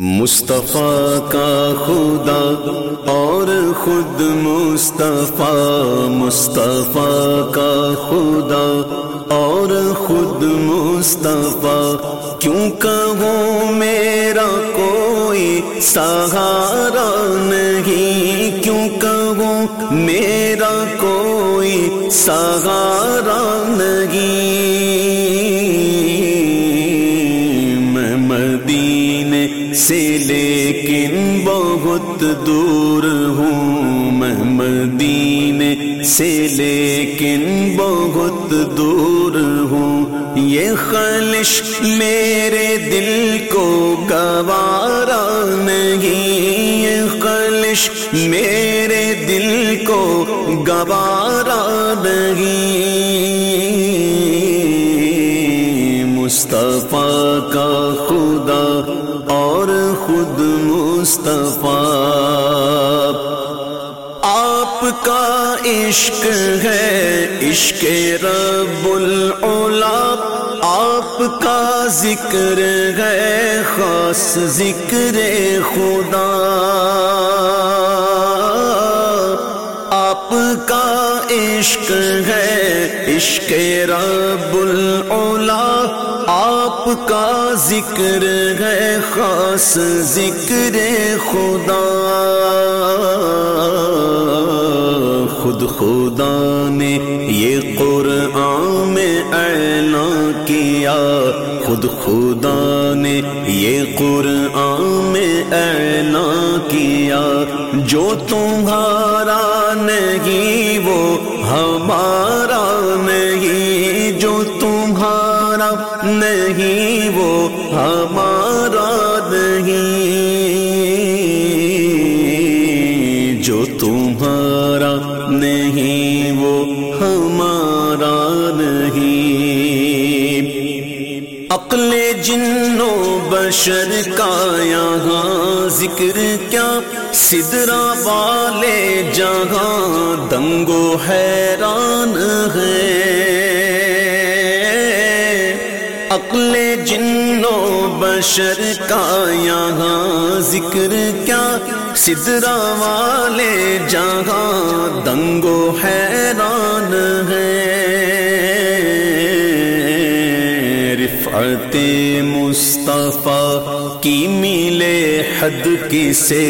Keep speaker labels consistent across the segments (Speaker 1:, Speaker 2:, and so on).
Speaker 1: مصطفیٰ کا خدا اور خود مصطفیٰ مصطفیٰ کا خدا اور خود مصطفیٰ، کیوں کہوں میرا کوئی سہارا نہیں؟ کیوں کہوں میرا کوئی سہارا نہیں؟ بہت دور ہوں میں مدینے سے، لیکن بہت دور ہوں۔ یہ خلش میرے دل کو گوارا نہیں۔ یہ خلش میرے دل کو گوارا نہیں۔ مصطفیٰ کا خدا اور خود مصطفیٰ۔ آپ کا عشق ہے، عشق رب العلا۔ آپ کا ذکر ہے، خاص ذکر خدا۔ آپ کا عشق ہے، عشق رب العلا۔ آپ کا ذکر ہے خاص ذکر خدا۔ خود خدا نے یہ قرآن میں اعلان کیا۔ خود خدا نے یہ قرآن میں اعلان کیا۔ جو تمہارا نہیں نہیں، وہ ہمارا نہیں۔ جو تمہارا نہیں، وہ ہمارا نہیں۔ عقل جنو بشر کا یہاں ذکر کیا؟ سدرا والے جہاں دنگو حیران ہے عقل جنو بشر کا یہاں ذکر کیا؟ سدرا والے جہاں دنگو حیران ہے رفعت مصطفیٰ کی ملے حد کی سے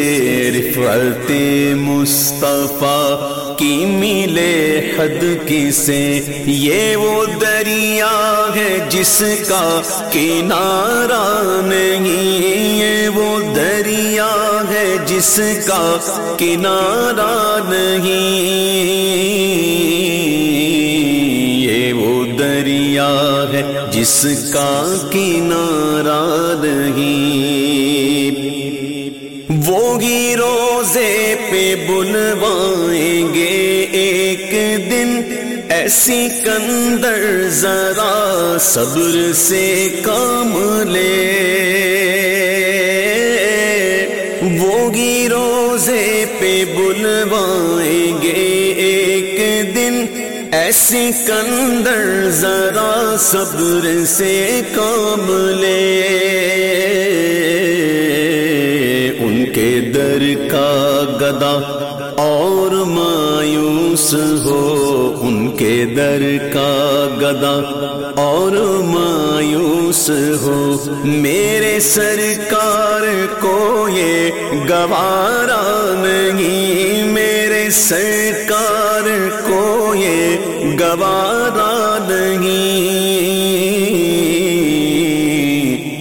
Speaker 1: رفعت مصطفیٰ کی ملے حد کی سے یہ وہ دریا ہے جس کا کنارہ نہیں، یہ وہ دریا ہے جس کا کنارہ نہیں۔ ہے جس کا کنارہ نہیں۔ وہی روزے پہ بلوائیں گے ایک دن۔ ایسی کندر ذرا صبر سے کام لے۔ وہی روزے پہ بلوائیں گے ایک دن۔ ایسی کندر ذرا صبر سے کام لے۔ ان کے در کا گدا اور مایوس ہو۔ ان کے در کا گدا اور مایوس ہو۔ میرے سرکار کو یہ گوارا نہیں، میرے سرکار کو یہ گوارا نہیں۔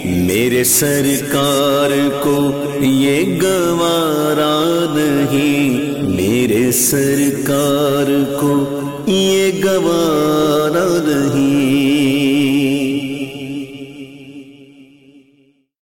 Speaker 1: میرے سرکار کو یہ گوارا نہیں۔ میرے سرکار کو یہ گوارا